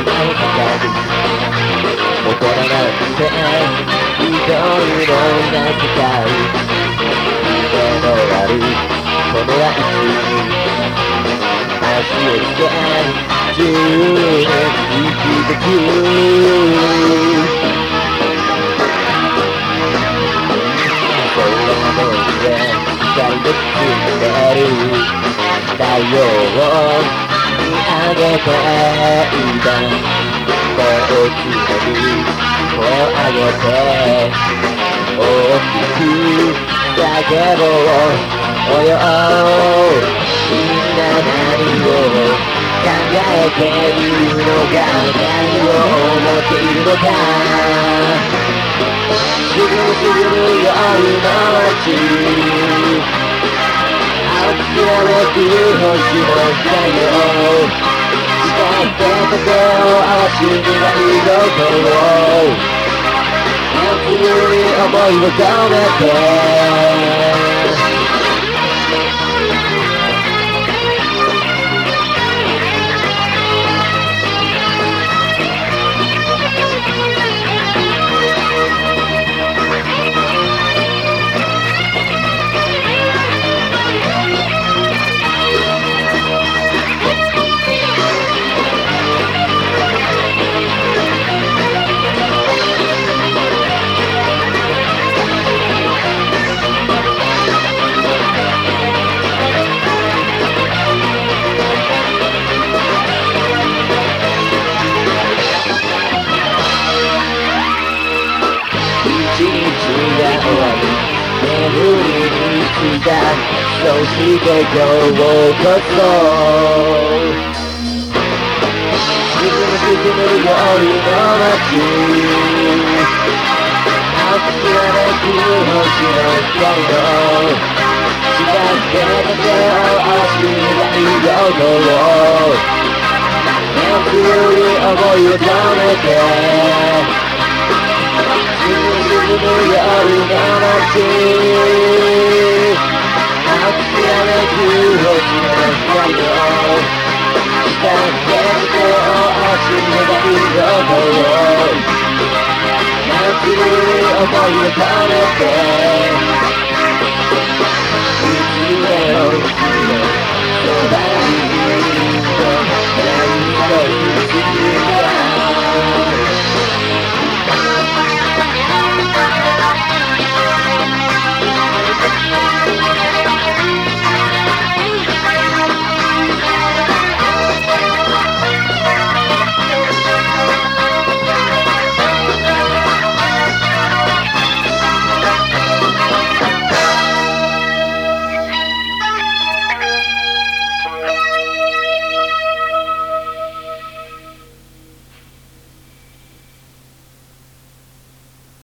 怒らなくて緑のな世界夢のあるこの愛足をつけ自由年生きてく光で包んでる太陽を上げていた手をつなぎ声を上げて大きく叫ぼうおよみんな何を考えているのか何を思っているのかすぐすぐ夜く星の光を誓って手を合わし未来の声を熱い思いを込めてについたそして今日こそ沈む沈む夜の街青くきらめく星の光の近づけた手を合わし未来の音を熱い思いを止めて沈む夜の街来の音を熱い思いを込